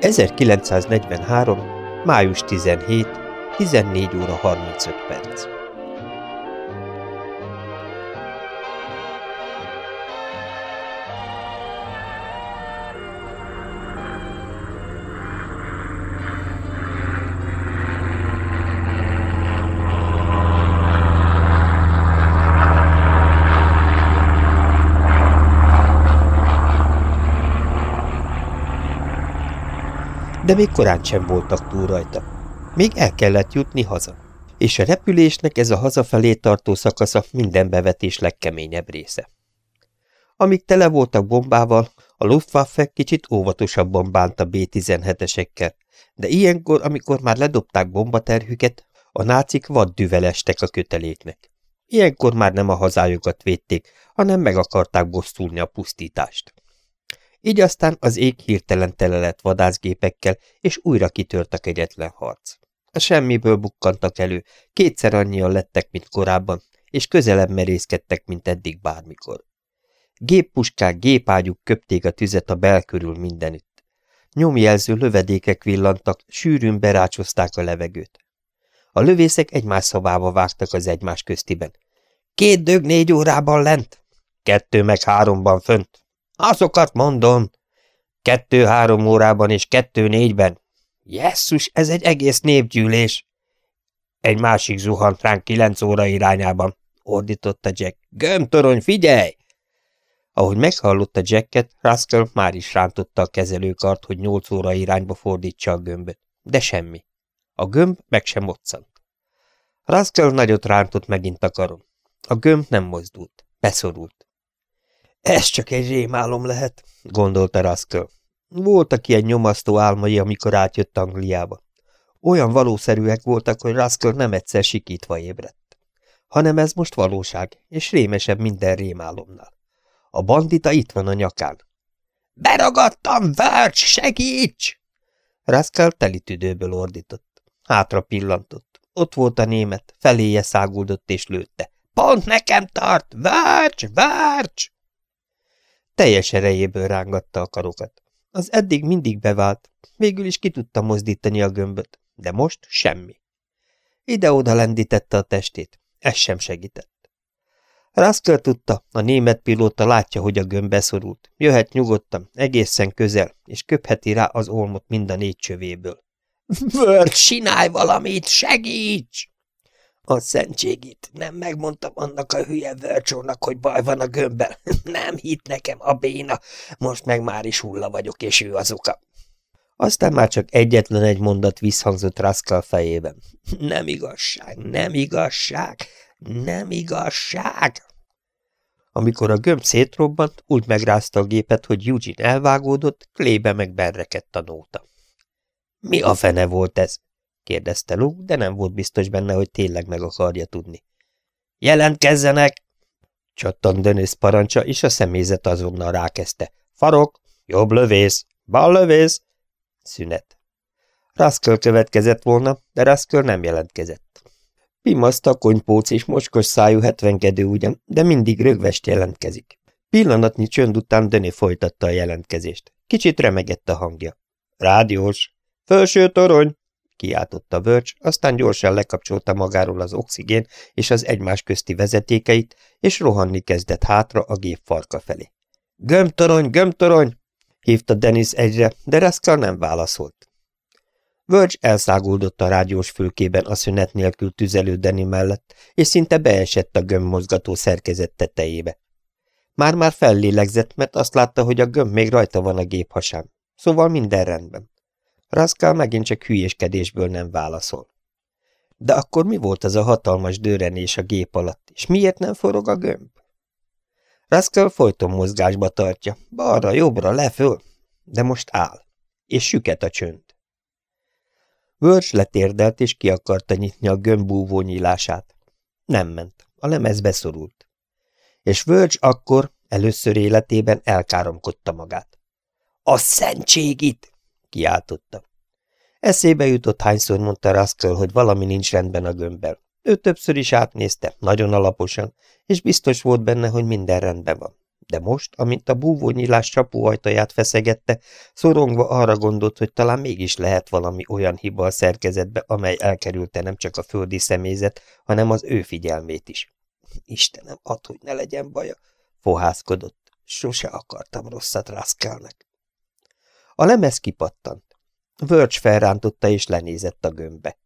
1943. május 17. 14 óra 35 perc. De még korán sem voltak túl rajta. Még el kellett jutni haza. És a repülésnek ez a hazafelé tartó szakasza minden bevetés legkeményebb része. Amíg tele voltak bombával, a Luftwaffe kicsit óvatosabban bánt a B-17-esekkel, de ilyenkor, amikor már ledobták bombaterhüket, a nácik vaddűvel estek a köteléknek. Ilyenkor már nem a hazájukat védték, hanem meg akarták bosszulni a pusztítást. Így aztán az ég hirtelen tele lett vadászgépekkel, és újra kitört a kegyetlen harc. A semmiből bukkantak elő, kétszer annyian lettek, mint korábban, és közelebb merészkedtek, mint eddig bármikor. Géppuskák, gépágyuk köpték a tüzet a bel körül mindenütt. Nyomjelző lövedékek villantak, sűrűn berácsozták a levegőt. A lövészek egymás szobába vágtak az egymás köztiben. Két dög négy órában lent, kettő meg háromban fönt. Azokat mondom. Kettő-három órában és kettő-négyben. Jesszus, ez egy egész népgyűlés. Egy másik zuhant ránk kilenc óra irányában, ordította Jack. Gömtorony, figyelj! Ahogy meghallotta Jacket, Rascal már is rántotta a kezelőkart, hogy nyolc óra irányba fordítsa a gömböt. De semmi. A gömb meg sem moccant. Rascal nagyot rántott megint a karon. A gömb nem mozdult. Beszorult. Ez csak egy rémálom lehet, gondolta Raskell. Voltak ilyen nyomasztó álmai, amikor átjött Angliába. Olyan valószerűek voltak, hogy Raskell nem egyszer sikítva ébredt. Hanem ez most valóság, és rémesebb minden rémálomnál. A bandita itt van a nyakán. Beragadtam, Vercs, segíts! Raskell telitüdőből ordított. Hátra pillantott. Ott volt a német, feléje száguldott és lőtte. Pont nekem tart! Vercs, Vercs! Teljes erejéből rángatta a karokat. Az eddig mindig bevált, végül is ki tudta mozdítani a gömböt, de most semmi. Ide-oda lendítette a testét, ez sem segített. Raskell tudta, a német pilóta látja, hogy a gömb beszorult. Jöhet nyugodtan, egészen közel, és köpheti rá az olmot mind a négy csövéből. – Vörd, csinálj valamit, segíts! A szentségit. Nem megmondtam annak a hülye vörcsónak, hogy baj van a gömbbel. Nem hitt nekem a béna. Most meg már is hulla vagyok, és ő az oka. Aztán már csak egyetlen egy mondat visszhangzott Raskal fejében. Nem igazság, nem igazság, nem igazság. Amikor a gömb szétrobbant, úgy megrázta a gépet, hogy Eugene elvágódott, Klébe meg berrekedt a nóta. Mi a fene volt ez? Kérdezte Luke, de nem volt biztos benne, hogy tényleg meg akarja tudni. Jelentkezzenek! Csattan Dönész parancsa, és a személyzet azonnal rákezdte. Farok, jobb lövész, bal lövész. Szünet. Raskör következett volna, de Raskör nem jelentkezett. Pimasz takonypóc és moskos szájú hetvenkedő ugyan, de mindig rögvest jelentkezik. Pillanatnyi csönd után Döné folytatta a jelentkezést. Kicsit remegett a hangja. Rádiós. Fölső torony kiáltotta Bölcs, aztán gyorsan lekapcsolta magáról az oxigén és az egymás közti vezetékeit, és rohanni kezdett hátra a gép farka felé. Gömtorony, gömtorony! hívta Dennis egyre, de Raskar nem válaszolt. Verge elszáguldott a rádiós fülkében a szünet nélkül tüzelő Denny mellett, és szinte beesett a gömb mozgató szerkezet tetejébe. Már-már fellélegzett, mert azt látta, hogy a gömb még rajta van a gép hasán. Szóval minden rendben. Raskál megint csak hülyéskedésből nem válaszol. De akkor mi volt az a hatalmas dőrenés a gép alatt, és miért nem forog a gömb? Raskál folyton mozgásba tartja, balra, jobbra, leföl, de most áll, és süket a csönd. Vörcs letérdelt, és ki akarta nyitni a gömb búvó nyílását. Nem ment, a lemez beszorult. És Vörcs akkor, először életében elkáromkodta magát. – A szentségit! Kiáltotta. Eszébe jutott, hányszor mondta Raskell, hogy valami nincs rendben a gömbbel. Ő többször is átnézte, nagyon alaposan, és biztos volt benne, hogy minden rendben van. de most, amint a búvónyílás csapóajtaját feszegette, szorongva arra gondolt, hogy talán mégis lehet valami olyan hiba a szerkezetbe, amely elkerülte nem csak a földi személyzet, hanem az ő figyelmét is. Istenem, add, hogy ne legyen baja, fohászkodott. Sose akartam rosszat Raskelnek. A lemez kipattant. Vörcs felrántotta és lenézett a gömbbe.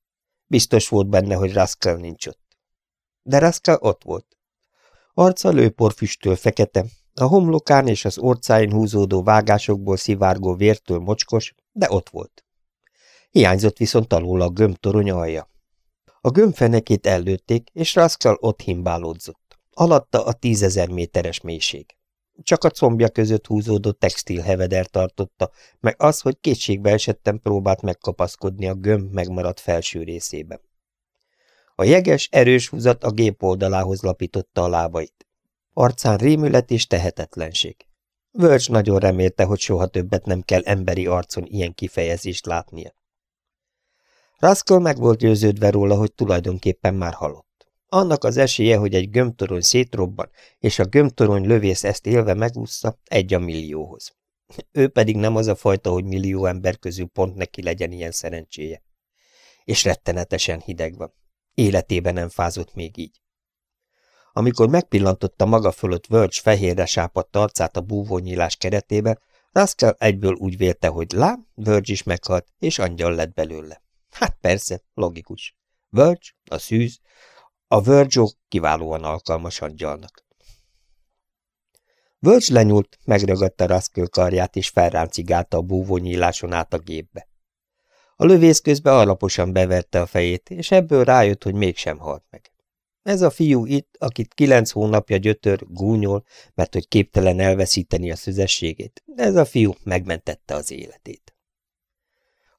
Biztos volt benne, hogy Raskel nincs ott. De Raskel ott volt. Arca lőporfüsttől fekete, a homlokán és az orcáin húzódó vágásokból szivárgó vértől mocskos, de ott volt. Hiányzott viszont alól a gömbtorony alja. A gömbfenekét ellőtték, és Rascal ott himbálódzott. Alatta a tízezer méteres mélység. Csak a combja között húzódó textilheveder tartotta, meg az, hogy kétségbe esettem próbált megkapaszkodni a gömb megmaradt felső részében. A jeges, erős húzat a gép oldalához lapította a lábait. Arcán rémület és tehetetlenség. Völcs nagyon remélte, hogy soha többet nem kell emberi arcon ilyen kifejezést látnia. Raskol meg volt győződve róla, hogy tulajdonképpen már halott. Annak az esélye, hogy egy gömbtorony szétrobban, és a gömbtorony lövész ezt élve megúszza, egy a millióhoz. Ő pedig nem az a fajta, hogy millió ember közül pont neki legyen ilyen szerencséje. És rettenetesen hideg van. Életében nem fázott még így. Amikor megpillantotta maga fölött Völcs fehérre sápadt arcát a búvónyílás keretébe, Rascal egyből úgy vélte, hogy lám, Völcs is meghalt, és angyal lett belőle. Hát persze, logikus. Völcs, a szűz, a Virgil kiválóan alkalmas angyalnak. Völcs lenyúlt, megragadta Rascal karját, és felráncigálta a búvónyíláson át a gépbe. A lövész közben alaposan beverte a fejét, és ebből rájött, hogy mégsem halt meg. Ez a fiú itt, akit kilenc hónapja gyötör, gúnyol, mert hogy képtelen elveszíteni a szüzességét, ez a fiú megmentette az életét.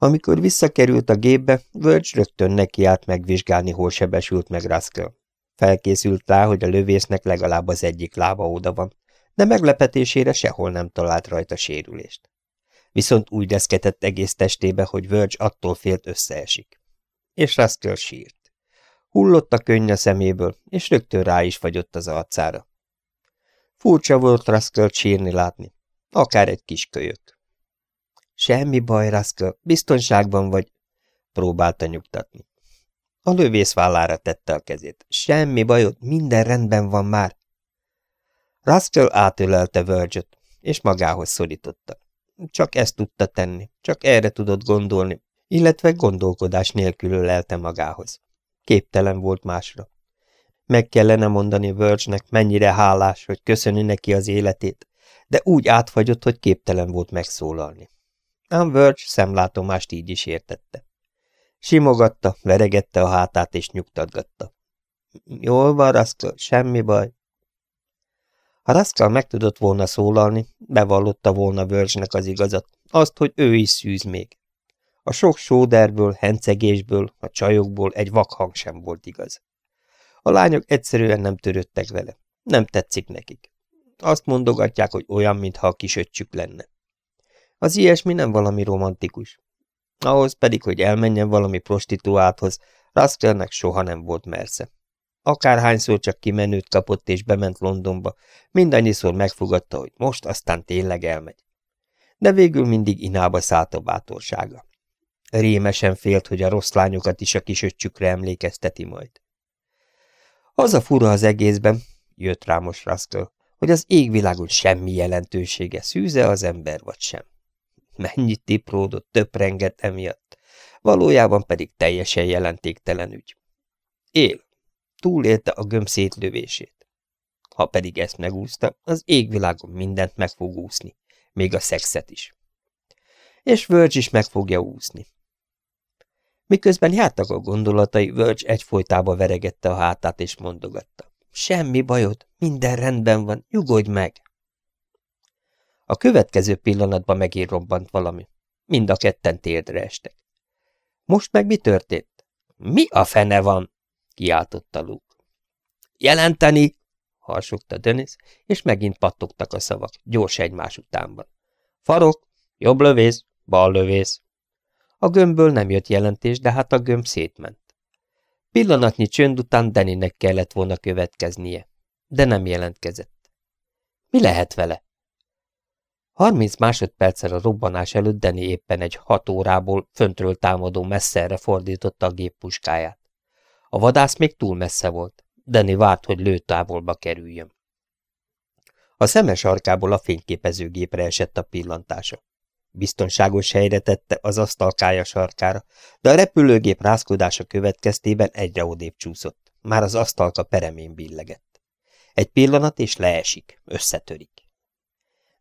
Amikor visszakerült a gépbe, Völcs rögtön nekiállt megvizsgálni, hol sebesült meg Rascal. Felkészült rá, hogy a lövésznek legalább az egyik lába oda van, de meglepetésére sehol nem talált rajta sérülést. Viszont úgy deszketett egész testébe, hogy Völcs attól félt összeesik. És Rascal sírt. Hullott a könny a szeméből, és rögtön rá is fagyott az arcára. Furcsa volt Rascal sírni látni, akár egy kis kölyök. Semmi baj, Rascal, biztonságban vagy, próbálta nyugtatni. A lövész vállára tette a kezét. Semmi bajod, minden rendben van már. Rascal átölelte Verge-öt, és magához szorította. Csak ezt tudta tenni, csak erre tudott gondolni, illetve gondolkodás nélkül ölelte magához. Képtelen volt másra. Meg kellene mondani Verge-nek, mennyire hálás, hogy köszöni neki az életét, de úgy átfagyott, hogy képtelen volt megszólalni. Verge szemlátomást így is értette. Simogatta, veregette a hátát és nyugtatgatta. Jól van, Raskal, semmi baj. Ha Raskal meg tudott volna szólalni, bevallotta volna Verge-nek az igazat, azt, hogy ő is szűz még. A sok sóderből, hencegésből, a csajokból egy vakhang sem volt igaz. A lányok egyszerűen nem törődtek vele. Nem tetszik nekik. Azt mondogatják, hogy olyan, mintha a kisöccsük lenne. Az ilyesmi nem valami romantikus. Ahhoz pedig, hogy elmenjen valami prostituálthoz, Raskelnek soha nem volt mersze. Akárhányszor csak kimenőt kapott és bement Londonba, mindannyiszor megfogadta, hogy most aztán tényleg elmegy. De végül mindig inába szállt a bátorsága. Rémesen félt, hogy a rossz lányokat is a kisöccsükre emlékezteti majd. Az a fura az egészben, jött rá most Raskell, hogy az égvilágon semmi jelentősége, szűze az ember vagy sem. Mennyit tipródott, töprengett emiatt, valójában pedig teljesen jelentéktelen ügy. Él, túlélte a gömb szétlövését. Ha pedig ezt megúszta, az égvilágon mindent meg fog úszni, még a szexet is. És Verge is meg fogja úszni. Miközben jártak a gondolatai, Völcs egyfolytába veregette a hátát és mondogatta. Semmi bajod, minden rendben van, nyugodj meg! A következő pillanatban megint robbant valami. Mind a ketten térdre estek. Most meg mi történt? Mi a fene van? kiáltotta Luke. Jelenteni! harsogta Dennis, és megint pattogtak a szavak, gyors egymás utánban. Farok, jobb lövész, bal lövész. A gömbből nem jött jelentés, de hát a gömb szétment. Pillanatnyi csönd után Deninek kellett volna következnie, de nem jelentkezett. Mi lehet vele? Harminc másodperccel a robbanás előtt Deni éppen egy hat órából föntről támadó messzerre fordította a géppuskáját. A vadász még túl messze volt. Deni várt, hogy lőtávolba kerüljön. A szemes arkából a fényképezőgépre esett a pillantása. Biztonságos helyre tette az asztalkája sarkára, de a repülőgép rázkodása következtében egyre odébb csúszott. Már az asztalka peremén billegett. Egy pillanat, és leesik, összetörik.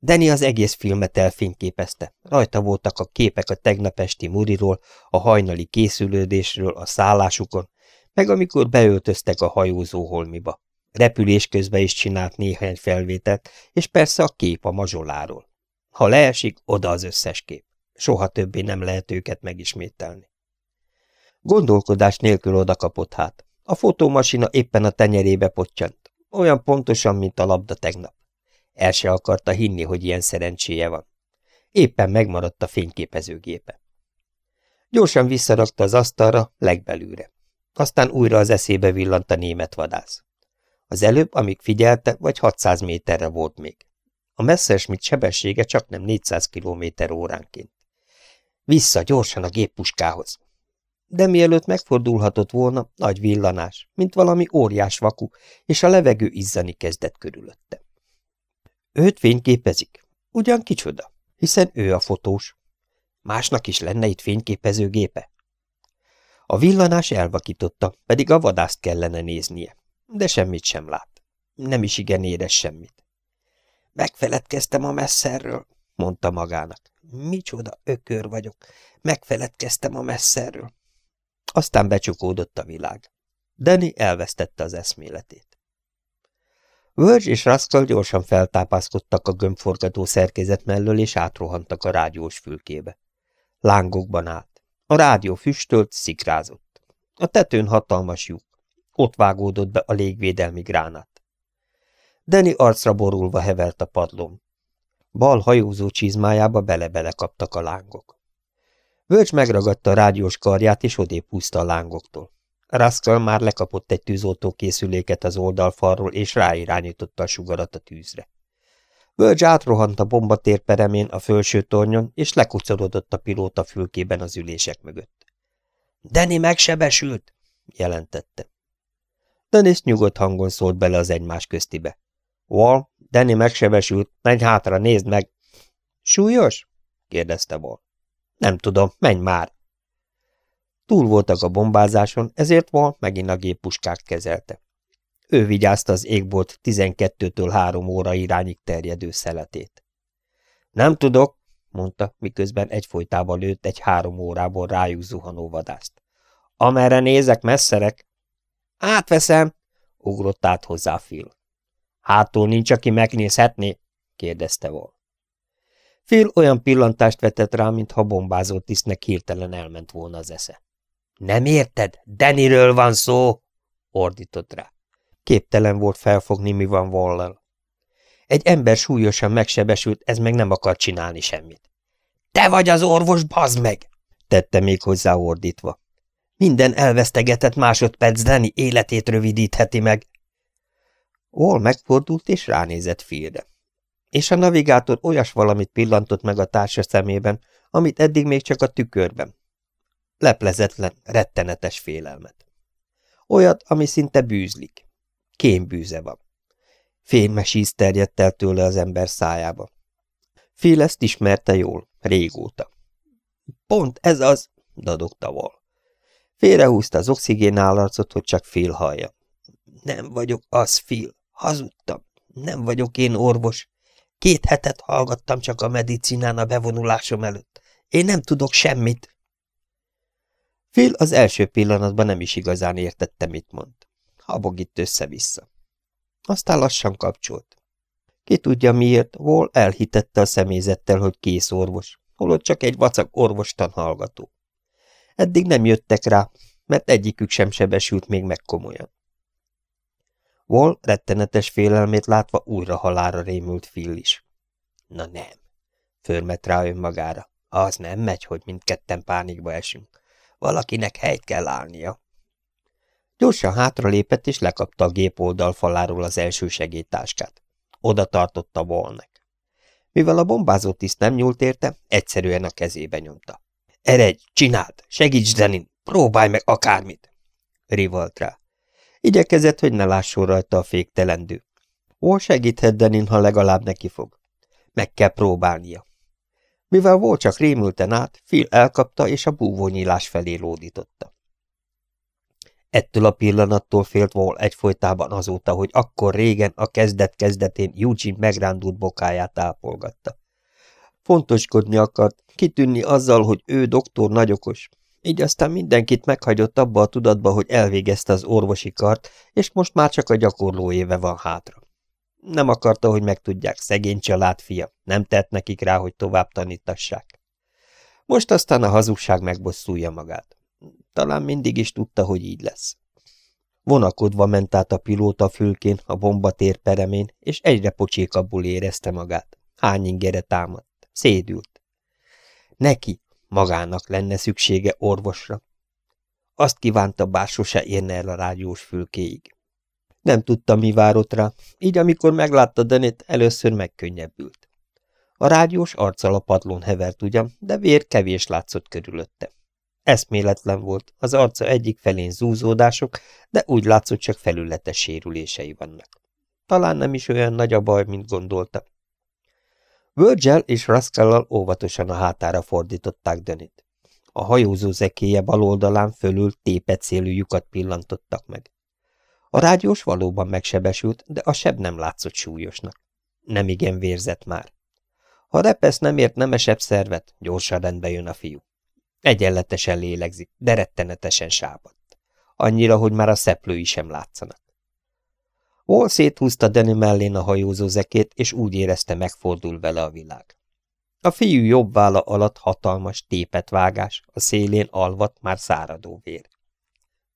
Deni az egész filmet elfényképezte. Rajta voltak a képek a tegnap esti muriról, a hajnali készülődésről, a szállásukon, meg amikor beöltöztek a hajózó holmiba. Repülés közben is csinált néhány felvételt, és persze a kép a mazsoláról. Ha leesik, oda az összes kép. Soha többé nem lehet őket megismételni. Gondolkodás nélkül oda kapott hát. A fotómasina éppen a tenyerébe pottyant, olyan pontosan, mint a labda tegnap. El se akarta hinni, hogy ilyen szerencséje van. Éppen megmaradt a fényképezőgépe. Gyorsan visszarakta az asztalra, legbelülre. Aztán újra az eszébe villant a német vadász. Az előbb, amíg figyelte, vagy 600 méterre volt még. A Messerschmitt sebessége csak nem 400 km óránként. Vissza gyorsan a géppuskához. De mielőtt megfordulhatott volna, nagy villanás, mint valami óriás vaku, és a levegő izzani kezdett körülötte. Őt fényképezik. Ugyan kicsoda, hiszen ő a fotós. Másnak is lenne itt fényképezőgépe. A villanás elvakította, pedig a vadászt kellene néznie, de semmit sem lát. Nem is igen éres semmit. Megfeledkeztem a messzerről, mondta magának. Micsoda ökör vagyok. Megfeledkeztem a messzerről. Aztán becsukódott a világ. Danny elvesztette az eszméletét. Verge és Rascal gyorsan feltápászkodtak a gömbforgató szerkezet mellől, és átrohantak a rádiós fülkébe. Lángokban állt. A rádió füstölt, szikrázott. A tetőn hatalmas lyuk. Ott vágódott be a légvédelmi gránát. Deni arcra borulva hevert a padlón. Bal hajózó csizmájába bele-bele kaptak a lángok. Völcs megragadta a rádiós karját, és odébb húzta a lángoktól. Rascal már lekapott egy tűzoltó készüléket az oldalfalról, és ráirányította a sugarat a tűzre. Völgy átrohant a bombatér peremén a felső tornyon, és lekucorodott a pilóta fülkében az ülések mögött. – Deni megsebesült! – jelentette. Dennis nyugodt hangon szólt bele az egymás köztibe. – Wall, Danny megsebesült, menj hátra, nézd meg! – Súlyos? – kérdezte Wall. – Nem tudom, menj már! Túl voltak a bombázáson, ezért Wall megint a géppuskát kezelte. Ő vigyázta az égbolt 12-től 3 óra irányig terjedő szeletét. Nem tudok, mondta, miközben egyfolytában lőtt egy három órából rájuk zuhanó vadászt. Amerre nézek, messzerek. Átveszem, ugrott át hozzá Phil. Hátul nincs, aki megnézhetné? kérdezte Wall. Phil olyan pillantást vetett rá, mintha bombázó tisztnek hirtelen elment volna az esze. Nem érted? Deniről van szó! ordított rá. Képtelen volt felfogni, mi van Wallel. Egy ember súlyosan megsebesült, ez meg nem akar csinálni semmit. Te vagy az orvos, bazd meg! tette még hozzá ordítva. Minden elvesztegetett másodperc Dani életét rövidítheti meg. Wall megfordult és ránézett Philre. És a navigátor olyas valamit pillantott meg a társa szemében, amit eddig még csak a tükörben, leplezetlen, rettenetes félelmet. Olyat, ami szinte bűzlik. Kémbűze van. Fémes íz terjedt el tőle az ember szájába. Fél ezt ismerte jól, régóta. Pont ez az, dadogta Val. Félrehúzta az oxigénálarcot, hogy csak fél hallja. Nem vagyok az, Phil. Hazudtam. Nem vagyok én orvos. Két hetet hallgattam csak a medicinán a bevonulásom előtt. Én nem tudok semmit. Phil az első pillanatban nem is igazán értette, mit mond. Habogít össze-vissza. Aztán lassan kapcsolt. Ki tudja miért, Wall elhitette a személyzettel, hogy kész orvos, holott csak egy vacak orvostan hallgató. Eddig nem jöttek rá, mert egyikük sem sebesült még meg komolyan. Wall rettenetes félelmét látva újra halára rémült Phil is. Na nem, förmet rá önmagára. Az nem megy, hogy mindketten pánikba esünk. Valakinek helyt kell állnia. Gyorsan hátralépett, és lekapta a gép oldalfaláról az első segélytáskát. oda tartotta volnek. Mivel a bombázó tiszt nem nyúlt érte, egyszerűen a kezébe nyomta. – Eredj, csináld, segíts Denin, próbálj meg akármit! – rivalt rá. Igyekezett, hogy ne lásson rajta a féktelendő. Hol segíthet Denin, ha legalább neki fog? Meg kell próbálnia. Mivel volt csak rémülten át, Phil elkapta és a búvónyílás felé lódította. Ettől a pillanattól félt Wall egyfolytában azóta, hogy akkor régen a kezdet-kezdetén Eugene megrándult bokáját ápolgatta. Fontoskodni akart, kitűnni azzal, hogy ő doktor nagyokos, így aztán mindenkit meghagyott abba a tudatba, hogy elvégezte az orvosi kart, és most már csak a gyakorló éve van hátra. Nem akarta, hogy megtudják, szegény család fia, nem tett nekik rá, hogy tovább tanítassák. Most aztán a hazugság megbosszulja magát. Talán mindig is tudta, hogy így lesz. Vonakodva ment át a pilóta fülkén, a bombatér peremén, és egyre pocsékabbul érezte magát. Hány ingere támadt. Szédült. Neki, magának lenne szüksége orvosra. Azt kívánta, bár sose érne el a rádiós fülkéig. Nem tudta, mi várott rá, így amikor meglátta Denét, először megkönnyebbült. A rádiós arccal a padlón hevert ugyan, de vér kevés látszott körülötte. Eszméletlen volt, az arca egyik felén zúzódások, de úgy látszott, csak felületes sérülései vannak. Talán nem is olyan nagy a baj, mint gondolta. Virgil és Rascallal óvatosan a hátára fordították Dönit. A hajózó zekéje bal oldalán fölül tépet szélű lyukat pillantottak meg. A rádiós valóban megsebesült, de a seb nem látszott súlyosnak. Nem igen vérzett már. Ha repesz nem ért nemesebb szervet, gyorsan rendbe jön a fiú. Egyenletesen lélegzik, de rettenetesen sápadt. Annyira, hogy már a szeplői sem látszanak. Wall széthúzta Danny mellén a hajózó zekét, és úgy érezte, megfordul vele a világ. A fiú jobb válla alatt hatalmas tépet vágás, a szélén alvat már száradó vér.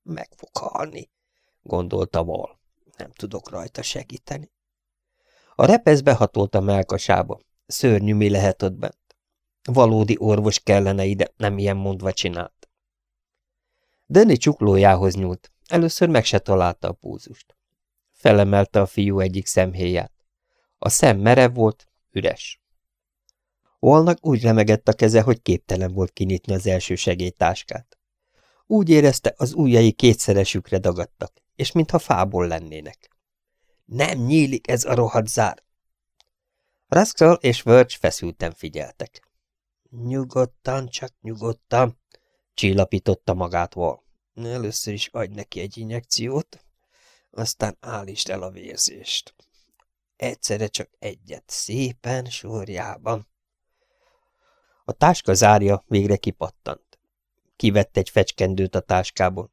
Meg fog halni, gondolta Wall. Nem tudok rajta segíteni. A repesz behatolt a melkasába. Szörnyű mi lehet bent. Valódi orvos kellene ide, nem ilyen mondva csinált. Denny csuklójához nyúlt. Először meg se találta a púzust. Felemelte a fiú egyik szemhéját. A szem merev volt, üres. Olnak úgy remegett a keze, hogy képtelen volt kinyitni az első segélytáskát. Úgy érezte, az ujjai kétszeresükre dagadtak, és mintha fából lennének. Nem nyílik ez a rohadt zár! Rascal és Verge feszülten figyeltek. Nyugodtan, csak nyugodtan, csillapította magát Val. Először is adj neki egy injekciót, aztán állítsd el a vérzést. Egyszerre csak egyet, szépen, sorjában. A táska zárja végre kipattant. Kivett egy fecskendőt a táskából.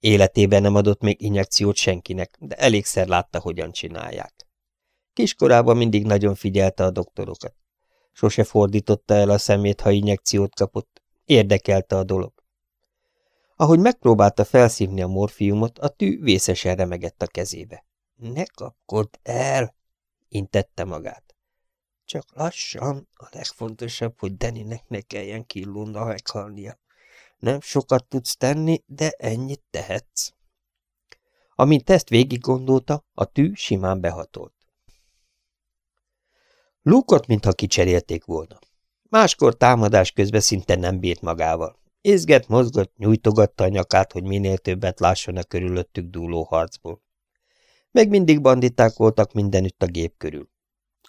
Életében nem adott még injekciót senkinek, de elégszer látta, hogyan csinálják. Kiskorában mindig nagyon figyelte a doktorokat. Sose fordította el a szemét, ha injekciót kapott. Érdekelte a dolog. Ahogy megpróbálta felszívni a morfiumot, a tű vészesen remegett a kezébe. – Ne kapkod el! – intette magát. – Csak lassan, a legfontosabb, hogy Deninek ne kelljen killónna meghalnia. Nem sokat tudsz tenni, de ennyit tehetsz. Amint ezt végig gondolta, a tű simán behatolt. Lukot, mintha kicserélték volna. Máskor támadás közben szinte nem bírt magával. Izget, mozgott, nyújtogatta a nyakát, hogy minél többet lásson a körülöttük dúló harcból. Meg mindig banditák voltak mindenütt a gép körül.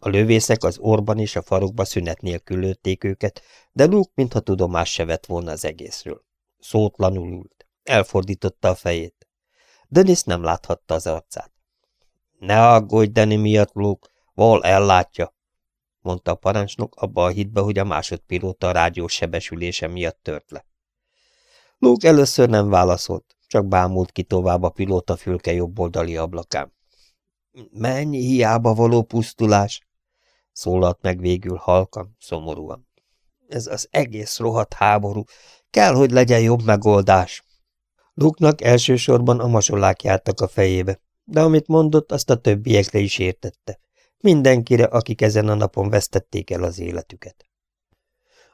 A lövészek az orban és a farokba szünet nélkül lőtték őket, de Luke mintha tudomás se vett volna az egészről. Szótlanul ült. Elfordította a fejét. Dennis nem láthatta az arcát. Ne aggódj, Danny miatt, Luke, Val ellátja, mondta a parancsnok abba a hitbe, hogy a másodpilóta a rádiós sebesülése miatt tört le. Luke először nem válaszolt, csak bámult ki tovább a pilóta fülke jobboldali ablakán. Mennyi hiába való pusztulás! Szólalt meg végül halkan, szomorúan. Ez az egész rohadt háború. Kell, hogy legyen jobb megoldás. Luknak elsősorban a masolák jártak a fejébe, de amit mondott, azt a többiekre is értette. Mindenkire, akik ezen a napon vesztették el az életüket.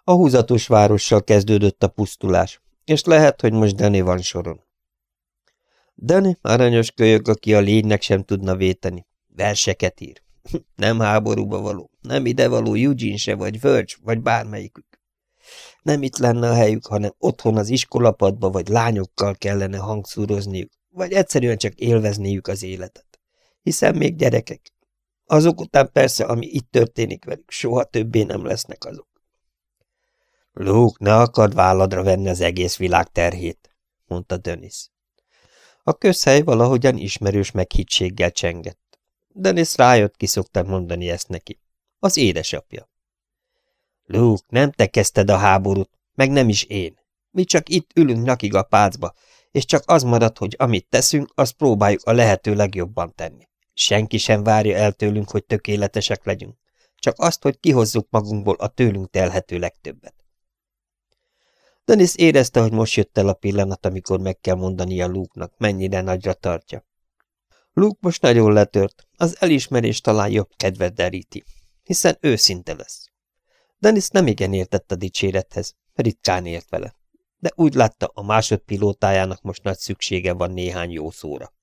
A húzatos várossal kezdődött a pusztulás, és lehet, hogy most Danny van soron. Danny aranyos kölyök, aki a lénynek sem tudna véteni. Verseket ír. Nem háborúba való, nem ide való Eugene se, vagy Verge, vagy bármelyikük. Nem itt lenne a helyük, hanem otthon az iskolapadba, vagy lányokkal kellene hangszúrozniuk, vagy egyszerűen csak élvezniük az életet. Hiszen még gyerekek. Azok után persze, ami itt történik velük, soha többé nem lesznek azok. Luke, ne akard válladra venni az egész világ terhét, mondta Dennis. A közhely valahogyan ismerős meghittséggel csengett. Dennis rájött, ki szoktam mondani ezt neki. Az édesapja. Luke, nem te kezdted a háborút, meg nem is én. Mi csak itt ülünk nyakig a pácba, és csak az marad, hogy amit teszünk, azt próbáljuk a lehető legjobban tenni. Senki sem várja el tőlünk, hogy tökéletesek legyünk, csak azt, hogy kihozzuk magunkból a tőlünk telhető legtöbbet. Dennis érezte, hogy most jött el a pillanat, amikor meg kell mondania Luke-nak, mennyire nagyra tartja. Luke most nagyon letört, az elismerés talán jobb kedvet deríti, hiszen őszinte lesz. Dennis nem igen értett a dicsérethez, ritkán ért vele, de úgy látta, a másodpilótájának most nagy szüksége van néhány jó szóra.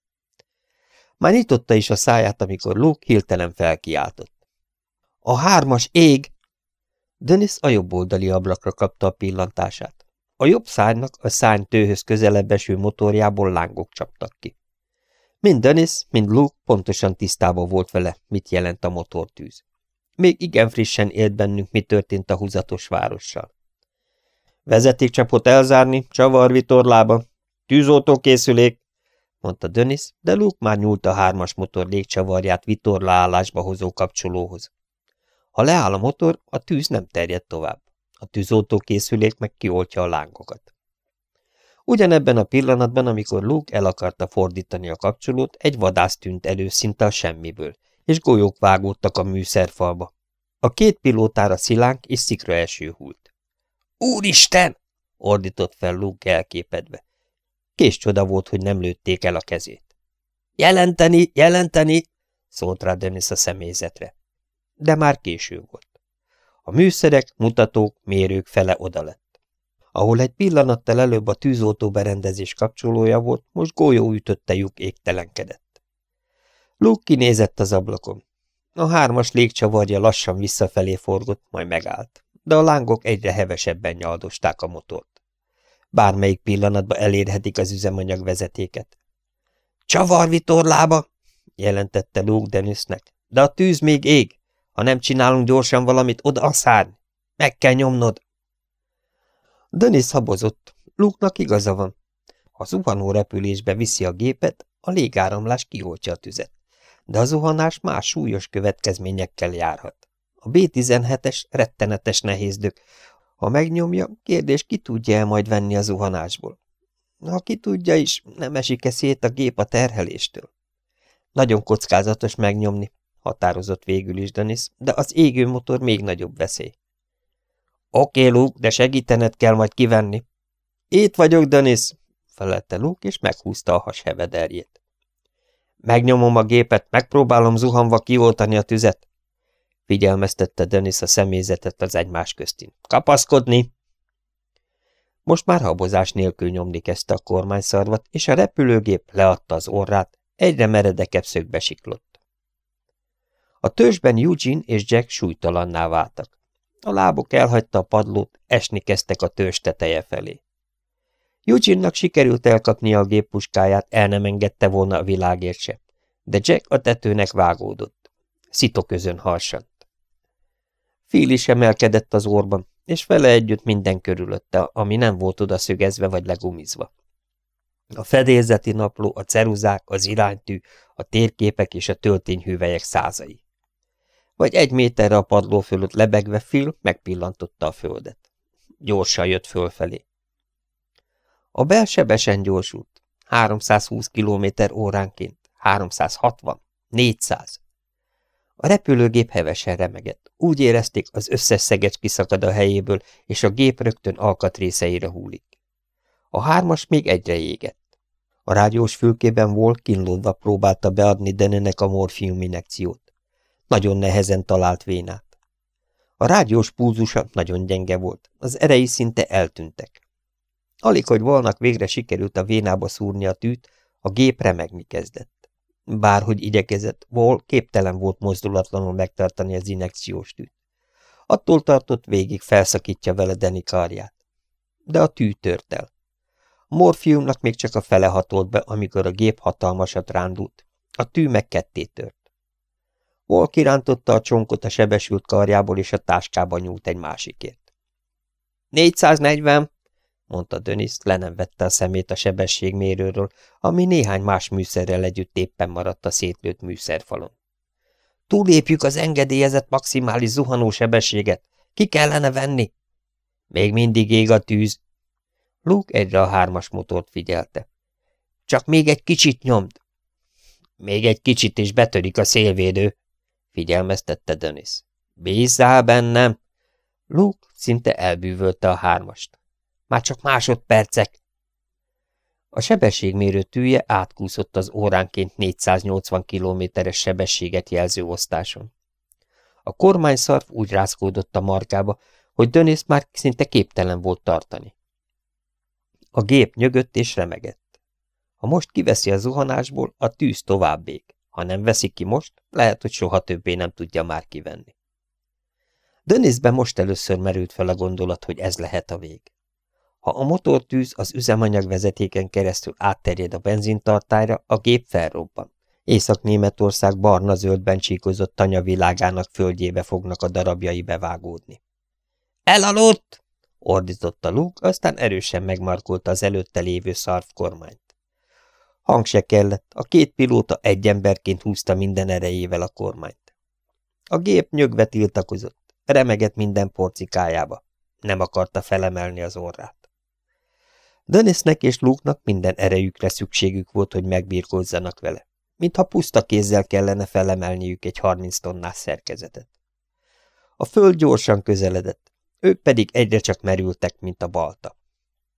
Már nyitotta is a száját, amikor Luke hirtelen felkiáltott. A hármas ég! Dennis a jobb oldali ablakra kapta a pillantását. A jobb szárnak a szárny tőhöz közelebb eső motorjából lángok csaptak ki. Mind Dennis, mind Luke pontosan tisztában volt vele, mit jelent a motortűz. Még igen frissen élt bennünk, mi történt a húzatos várossal. Vezetékcsapot elzárni, csavar vitorlába, tűzoltó készülék, mondta Dennis, de Luke már nyúlt a hármas motor légcsavarját vitorlaállásba hozó kapcsolóhoz. Ha leáll a motor, a tűz nem terjed tovább. A tűzoltó készülék meg kioltja a lángokat. Ugyanebben a pillanatban, amikor Luke el akarta fordítani a kapcsolót, egy vadász tűnt elő szinte a semmiből, és golyók vágódtak a műszerfalba. A két pilótára szilánk és szikra eső hult. – Úristen! – ordított fel Luke elképedve. Kés csoda volt, hogy nem lőtték el a kezét. – Jelenteni, jelenteni! – szólt rá Dennis a személyzetre. De már késő volt. A műszerek, mutatók, mérők fele oda lett. Ahol egy pillanattal előbb a tűzoltó berendezés kapcsolója volt, most golyó ütötte lyuk égtelenkedett. Luke kinézett az ablakon. A hármas légcsavarja lassan visszafelé forgott, majd megállt, de a lángok egyre hevesebben nyaldosták a motort. Bármelyik pillanatban elérhetik az üzemanyag vezetéket. – Csavar jelentette Luke Dennisnek. – De a tűz még ég! Ha nem csinálunk gyorsan valamit, oda a szárny! Meg kell nyomnod! Dennis habozott. Luke-nak igaza van. Ha zuhanó repülésbe viszi a gépet, a légáramlás kioltja a tüzet. De a zuhanás más súlyos következményekkel járhat. A B-17-es rettenetes nehézdök. Ha megnyomja, kérdés, ki tudja el majd venni a zuhanásból. Ha ki tudja is, nem esik-e szét a gép a terheléstől. Nagyon kockázatos megnyomni, határozott végül is Dennis, de az égő motor még nagyobb veszély. Oké, Luke, de segítened kell majd kivenni. Itt vagyok, Dennis, felette Luke, és meghúzta a has. Megnyomom a gépet, megpróbálom zuhanva kioltani a tüzet. Figyelmeztette Dennis a személyzetet az egymás köztin. Kapaszkodni! Most már habozás nélkül nyomni kezdte a kormányszarvat, és a repülőgép leadta az orrát, egyre meredekebb szögbe siklott. A törzsben Eugene és Jack súlytalanná váltak. A lábuk elhagyta a padlót, esni kezdtek a törzs teteje felé. Eugene-nak sikerült elkapnia a géppuskáját, el nem engedte volna a világért se, de Jack a tetőnek vágódott. Szitoközön harsant. Phil is emelkedett az orban, és vele együtt minden körülötte, ami nem volt oda szögezve vagy legumizva. A fedélzeti napló, a ceruzák, az iránytű, a térképek és a töltényhüvelyek százai vagy egy méterre a padló fölött lebegve Phil megpillantotta a földet. Gyorsan jött fölfelé. A bel sebesen gyorsult. 320 km óránként, 360, 400. A repülőgép hevesen remegett. Úgy érezték, az összes szegecs kiszakad a helyéből, és a gép rögtön alkatrészeire húlik. A hármas még egyre égett. A rádiós fülkében volt kínlódva próbálta beadni Denenek a morfium inekciót. Nagyon nehezen talált vénát. A rádiós púzusa nagyon gyenge volt, az erei szinte eltűntek. Alig, hogy volnak végre sikerült a vénába szúrni a tűt, a gép remegni kezdett. Bárhogy igyekezett, Wall képtelen volt mozdulatlanul megtartani az inekciós tűt. Attól tartott, végig felszakítja vele Deni karját. De a tű tört el. A morfiumnak még csak a fele hatolt be, amikor a gép hatalmasat rándult. A tű meg ketté tört. Wall kirántotta a csonkot a sebesült karjából, és a táskába nyúlt egy másikért. 440, mondta Dönis, le nem vette a szemét a sebességmérőről, ami néhány más műszerrel együtt éppen maradt a szétlőtt műszerfalon. Túlépjük az engedélyezett maximális zuhanó sebességet. Ki kellene venni? Még mindig ég a tűz. Luke egyre a hármas motort figyelte. Csak még egy kicsit nyomd. Még egy kicsit is betörik a szélvédő, figyelmeztette Dennis. Bízzál bennem? Luke szinte elbűvölte a hármast. Már csak másodpercek. A sebességmérő tűje átkúszott az óránként 480 kilométeres sebességet jelző osztáson. A kormányszarv úgy rázkódott a markába, hogy Dönész már szinte képtelen volt tartani. A gép nyögött és remegett. Ha most kiveszi a zuhanásból, a tűz tovább ég. Ha nem veszi ki most, lehet, hogy soha többé nem tudja már kivenni. Dönészben most először merült fel a gondolat, hogy ez lehet a vég. Ha a motortűz az üzemanyag vezetéken keresztül átterjed a benzintartályra, a gép felrobban. Észak-Németország barna-zöldben csíkozott tanyavilágának földjébe fognak a darabjai bevágódni. – Elaludt! – ordította Luke, aztán erősen megmarkolta az előtte lévő kormányt. Hang se kellett, a két pilóta egy emberként húzta minden erejével a kormányt. A gép nyögve tiltakozott, remegett minden porcikájába. Nem akarta felemelni az orrát. Dennisnek és Luke-nak minden erejükre szükségük volt, hogy megbírkozzanak vele, mintha puszta kézzel kellene felemelniük egy 30 tonnás szerkezetet. A föld gyorsan közeledett, ők pedig egyre csak merültek, mint a balta.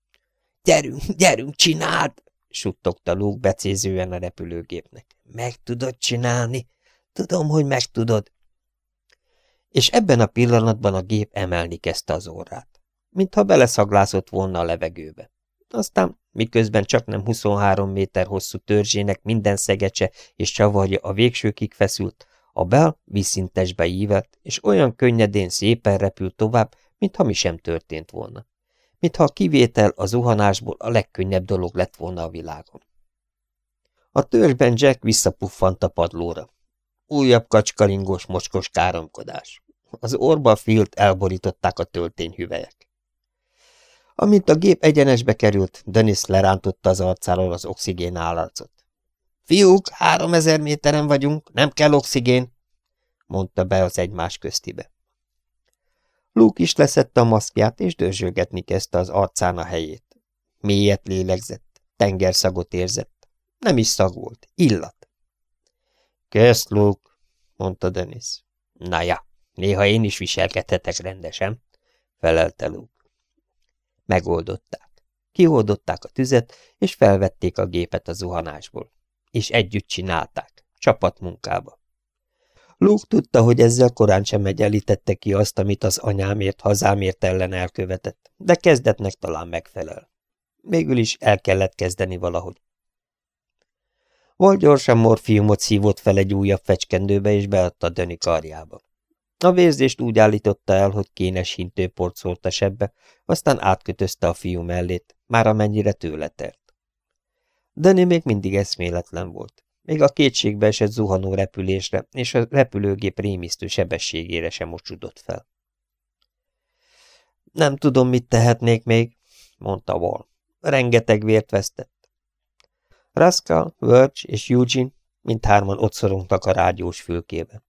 – Gyerünk, gyerünk, csináld! – suttogta Luke becézően a repülőgépnek. – Meg tudod csinálni? Tudom, hogy meg tudod. És ebben a pillanatban a gép emelni kezdte az orrát, mintha beleszaglászott volna a levegőbe. Aztán, miközben csak nem 23 méter hosszú törzsének minden szegecse és csavarja a végsőkig feszült, a bel vízszintesbe ívelt, és olyan könnyedén szépen repült tovább, mintha mi sem történt volna. Mintha a kivétel a zuhanásból a legkönnyebb dolog lett volna a világon. A törzsben Jack visszapuffant a padlóra. Újabb kacskaringós mocskos káromkodás. Az orba filt elborították a töltényhüvelyek. Amint a gép egyenesbe került, Dennis lerántotta az arcáról az oxigén állarcot. – Fiúk, három ezer méteren vagyunk, nem kell oxigén! – mondta be az egymás köztibe. Luke is leszette a maszkját, és dörzsölgetni kezdte az arcán a helyét. Mélyet lélegzett, tengerszagot érzett. Nem is szag volt, illat. – Kösz, Luke! – mondta Dennis. – Na ja, néha én is viselkedhetek rendesen – felelte Luke. Megoldották. Kioldották a tüzet, és felvették a gépet a zuhanásból. És együtt csinálták, csapatmunkába. Luke tudta, hogy ezzel korán sem egyenlítette ki azt, amit az anyámért, hazámért ellen elkövetett, de kezdetnek talán megfelel. Végül is el kellett kezdeni valahogy. Volt gyorsan morfiumot szívott fel egy újabb fecskendőbe, és beadta Döni karjába. A vérzést úgy állította el, hogy kénes hintőport szólt a sebbe, aztán átkötözte a fiú mellét, már amennyire tőle telt. Dani még mindig eszméletlen volt. Még a kétségbe esett zuhanó repülésre és a repülőgép rémisztő sebességére sem mocsudott fel. Nem tudom, mit tehetnék még, mondta Wall. Rengeteg vért vesztett. Rascal, Verge és Eugene mindhárman ott szorongtak a rádiós fülkébe.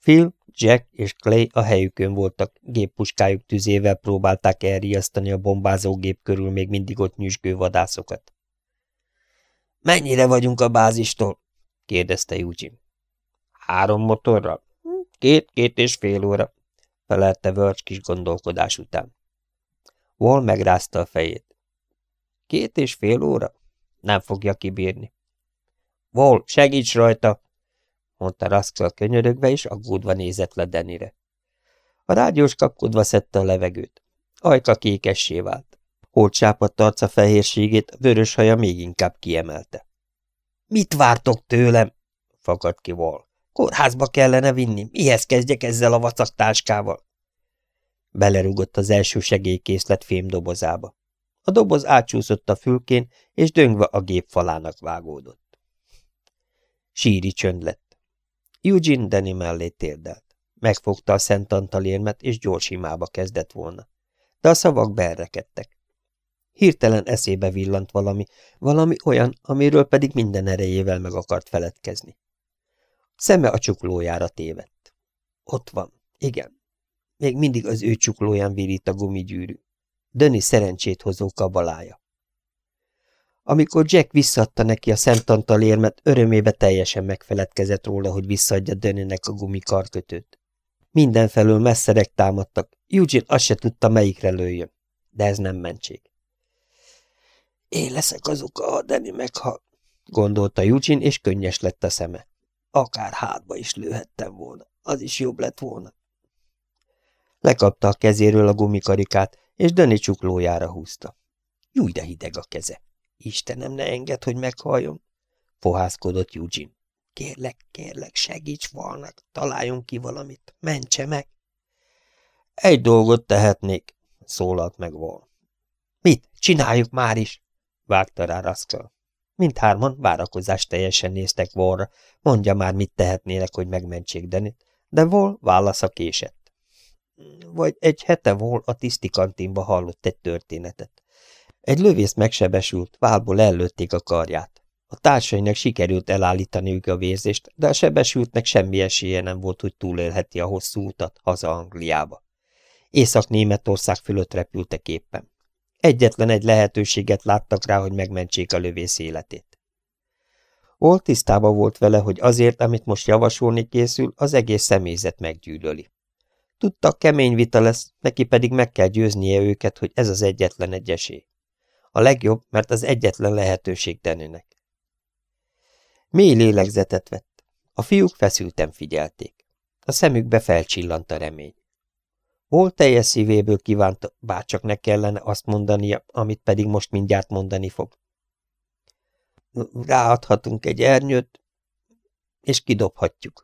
Phil, Jack és Clay a helyükön voltak, géppuskájuk tüzével próbálták elriasztani a bombázógép körül még mindig ott nyüzsgő vadászokat. – Mennyire vagyunk a bázistól? – kérdezte Eugene. – Három motorral? Két-két és fél óra – felelte Verge kis gondolkodás után. Wall megrázta a fejét. – Két és fél óra? Nem fogja kibírni. – Wall, segíts rajta! mondta Raskal könyörögve, és aggódva nézett le Denire. A rádiós kapkodva szedte a levegőt. Ajka kékessé vált. Holt arca fehérségét, vörös haja még inkább kiemelte. – Mit vártok tőlem? fakadt ki Val. Kórházba kellene vinni, mihez kezdjek ezzel a vacak táskával? Belerugott az első segélykészlet fémdobozába. A doboz átsúszott a fülkén, és döngve a gép falának vágódott. Síri csönd lett. Eugene Danny mellé térdelt. Megfogta a Szent Antal érmet, és gyors imába kezdett volna. De a szavak beerrekedtek. Hirtelen eszébe villant valami, valami olyan, amiről pedig minden erejével meg akart feledkezni. Szeme a csuklójára tévedt. Ott van, igen. Még mindig az ő csuklóján virít a gumigyűrű. Döni szerencsét hozó kabalája. Amikor Jack visszadta neki a Antal érmet, örömébe teljesen megfeledkezett róla, hogy visszaadja Döninek a gumikarkötőt. Mindenfelől meszerek támadtak, Eugene azt se tudta, melyikre lőjön. De ez nem mentség. Én leszek az oka, ha Danny meghal, gondolta Eugene, és könnyes lett a szeme. Akár hátba is lőhettem volna, az is jobb lett volna. Lekapta a kezéről a gumikarikát, és Dani csuklójára húzta. Júj, de hideg a keze. Istenem, ne enged, hogy meghalljon, fohászkodott Eugene. Kérlek, kérlek, segíts valnak, találjunk ki valamit, mentse meg. Egy dolgot tehetnék, szólalt meg Val. Mit? Csináljuk már is, vágta rá Raskal. Mindhárman várakozást teljesen néztek Volra, mondja már, mit tehetnének, hogy megmentsék Denit, de Vol válasza késett. Vagy egy hete Vol a tiszti kantinba hallott egy történetet. Egy lövész megsebesült, válból ellőtték a karját. A társainak sikerült elállítaniuk a vérzést, de a sebesültnek semmi esélye nem volt, hogy túlélheti a hosszú utat haza Angliába. Észak-Németország fölött repültek éppen. Egyetlen egy lehetőséget láttak rá, hogy megmentsék a lövész életét. Ol tisztában volt vele, hogy azért, amit most javasolni készül, az egész személyzet meggyűlöli. Tudta, kemény vita lesz, neki pedig meg kell győznie őket, hogy ez az egyetlen egy esély. A legjobb, mert az egyetlen lehetőség Denőnek. Mély lélegzetet vett. A fiúk feszülten figyelték. A szemükbe felcsillant a remény. Hol teljes szívéből kívánta, bárcsak ne kellene azt mondania, amit pedig most mindjárt mondani fog. Ráadhatunk egy ernyőt, és kidobhatjuk,